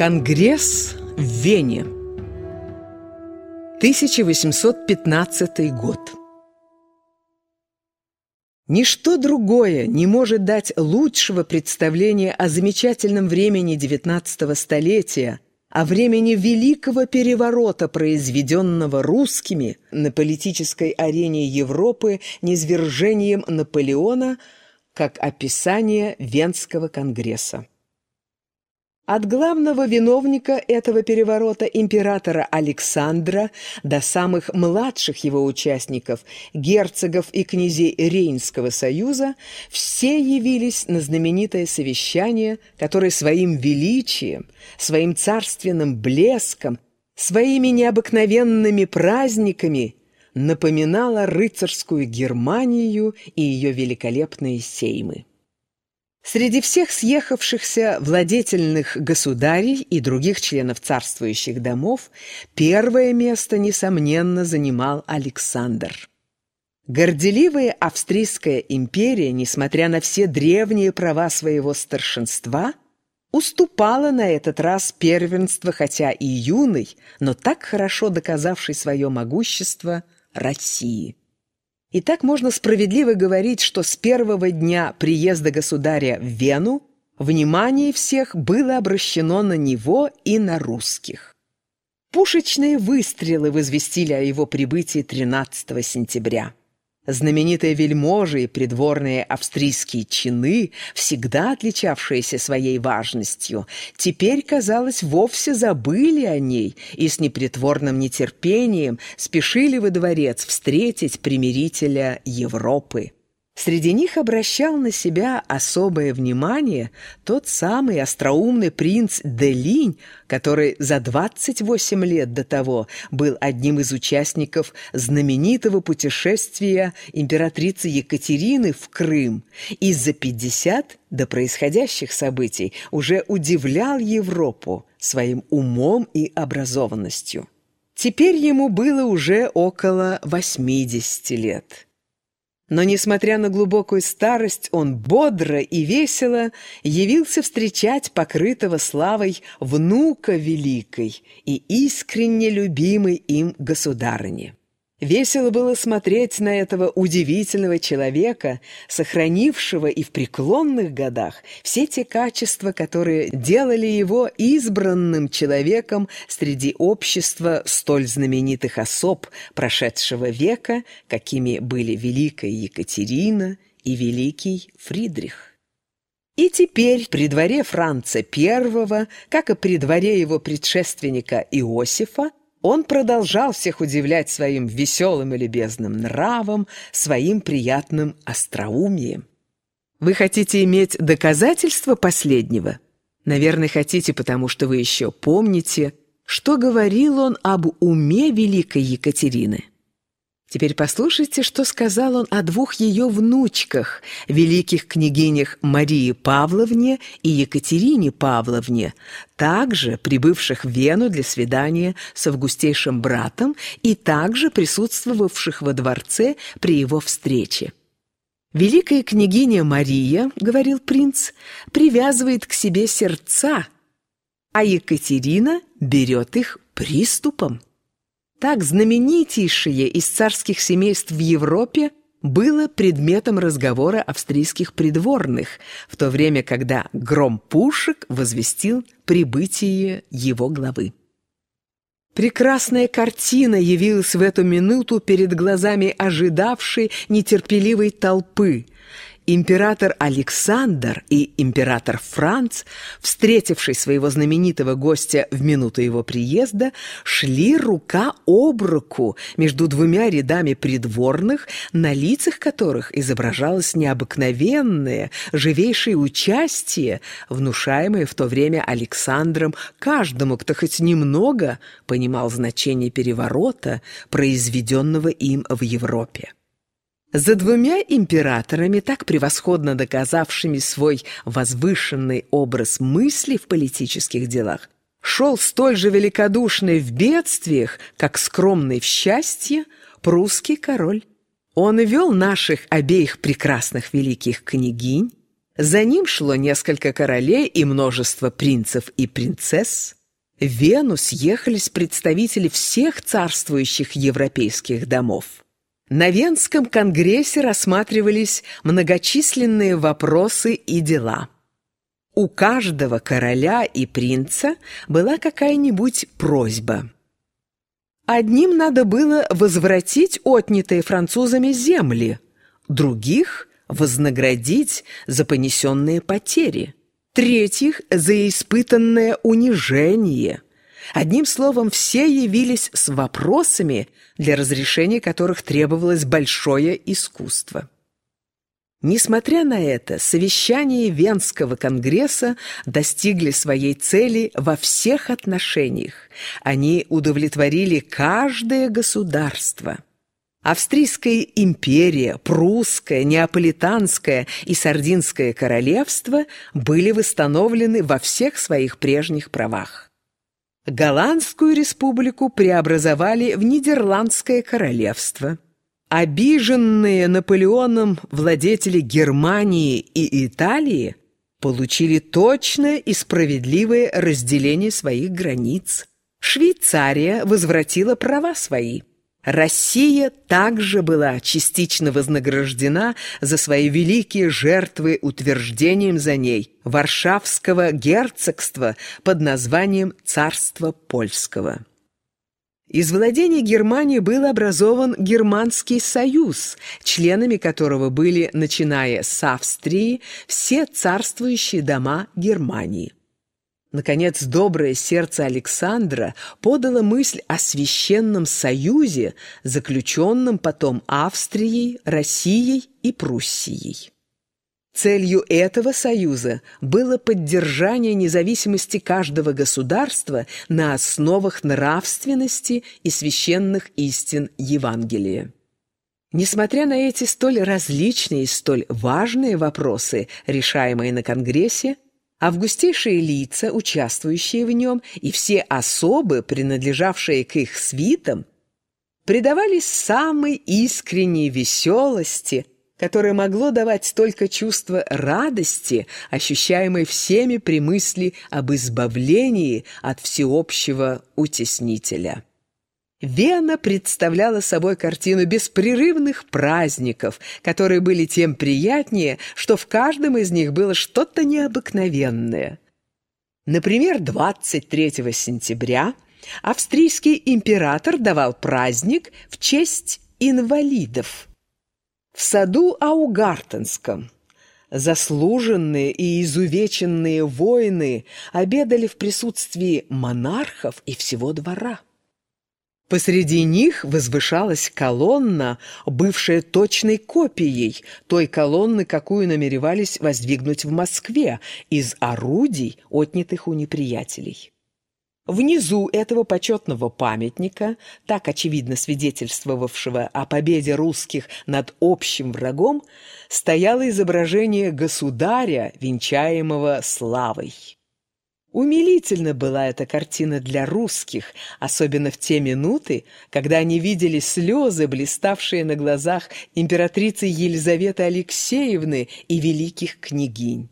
Конгресс в Вене 1815 год Ничто другое не может дать лучшего представления о замечательном времени XIX столетия, о времени Великого Переворота, произведенного русскими на политической арене Европы низвержением Наполеона, как описание Венского конгресса. От главного виновника этого переворота, императора Александра, до самых младших его участников, герцогов и князей Рейнского союза, все явились на знаменитое совещание, которое своим величием, своим царственным блеском, своими необыкновенными праздниками напоминало рыцарскую Германию и ее великолепные сеймы. Среди всех съехавшихся владетельных государей и других членов царствующих домов первое место, несомненно, занимал Александр. Горделивая Австрийская империя, несмотря на все древние права своего старшинства, уступала на этот раз первенство, хотя и юной, но так хорошо доказавшей свое могущество России. И так можно справедливо говорить, что с первого дня приезда государя в Вену внимание всех было обращено на него и на русских. Пушечные выстрелы возвестили о его прибытии 13 сентября. Знаменитые вельможи и придворные австрийские чины, всегда отличавшиеся своей важностью, теперь, казалось, вовсе забыли о ней и с непритворным нетерпением спешили во дворец встретить примирителя Европы. Среди них обращал на себя особое внимание тот самый остроумный принц Делинь, который за 28 лет до того был одним из участников знаменитого путешествия императрицы Екатерины в Крым и за 50 до происходящих событий уже удивлял Европу своим умом и образованностью. Теперь ему было уже около 80 лет. Но, несмотря на глубокую старость, он бодро и весело явился встречать покрытого славой внука великой и искренне любимой им государыни. Весело было смотреть на этого удивительного человека, сохранившего и в преклонных годах все те качества, которые делали его избранным человеком среди общества столь знаменитых особ прошедшего века, какими были Великая Екатерина и Великий Фридрих. И теперь при дворе Франца I, как и при дворе его предшественника Иосифа, он продолжал всех удивлять своим веселым и любезным нравом, своим приятным остроумием. Вы хотите иметь доказательства последнего? Наверное, хотите, потому что вы еще помните, что говорил он об уме великой Екатерины. Теперь послушайте, что сказал он о двух ее внучках, великих княгинях Марии Павловне и Екатерине Павловне, также прибывших в Вену для свидания с августейшим братом и также присутствовавших во дворце при его встрече. «Великая княгиня Мария, — говорил принц, — привязывает к себе сердца, а Екатерина берет их приступом». Так знаменитейшее из царских семейств в Европе было предметом разговора австрийских придворных, в то время, когда гром пушек возвестил прибытие его главы. Прекрасная картина явилась в эту минуту перед глазами ожидавшей нетерпеливой толпы – Император Александр и император Франц, встретивший своего знаменитого гостя в минуту его приезда, шли рука об руку между двумя рядами придворных, на лицах которых изображалось необыкновенное, живейшее участие, внушаемое в то время Александром каждому, кто хоть немного понимал значение переворота, произведенного им в Европе. За двумя императорами, так превосходно доказавшими свой возвышенный образ мысли в политических делах, шел столь же великодушный в бедствиях, как скромный в счастье прусский король. Он вел наших обеих прекрасных великих княгинь, За ним шло несколько королей и множество принцев и принцесс. В Вену съехались представители всех царствующих европейских домов. На Венском конгрессе рассматривались многочисленные вопросы и дела. У каждого короля и принца была какая-нибудь просьба. Одним надо было возвратить отнятые французами земли, других – вознаградить за понесенные потери, третьих – за испытанное унижение. Одним словом, все явились с вопросами, для разрешения которых требовалось большое искусство. Несмотря на это, совещания Венского конгресса достигли своей цели во всех отношениях. Они удовлетворили каждое государство – Австрийская империя, прусская, неаполитанская и сардинское королевство были восстановлены во всех своих прежних правах. Голландскую республику преобразовали в Нидерландское королевство. Обиженные Наполеоном владетели Германии и Италии получили точное и справедливое разделение своих границ. Швейцария возвратила права свои – Россия также была частично вознаграждена за свои великие жертвы утверждением за ней Варшавского герцогства под названием Царства Польского. Из владений Германии был образован Германский союз, членами которого были, начиная с Австрии, все царствующие дома Германии. Наконец, доброе сердце Александра подало мысль о священном союзе, заключенном потом Австрией, Россией и Пруссией. Целью этого союза было поддержание независимости каждого государства на основах нравственности и священных истин Евангелия. Несмотря на эти столь различные и столь важные вопросы, решаемые на Конгрессе, Августейшие лица, участвующие в нем, и все особы, принадлежавшие к их свитам, предавались самой искренней веселости, которое могло давать только чувство радости, ощущаемой всеми при мысли об избавлении от всеобщего утеснителя. Вена представляла собой картину беспрерывных праздников, которые были тем приятнее, что в каждом из них было что-то необыкновенное. Например, 23 сентября австрийский император давал праздник в честь инвалидов. В саду Аугартенском заслуженные и изувеченные воины обедали в присутствии монархов и всего двора. Посреди них возвышалась колонна, бывшая точной копией той колонны, какую намеревались воздвигнуть в Москве из орудий, отнятых у неприятелей. Внизу этого почетного памятника, так очевидно свидетельствовавшего о победе русских над общим врагом, стояло изображение государя, венчаемого славой. Умилительна была эта картина для русских, особенно в те минуты, когда они видели слезы, блиставшие на глазах императрицы Елизаветы Алексеевны и великих княгинь.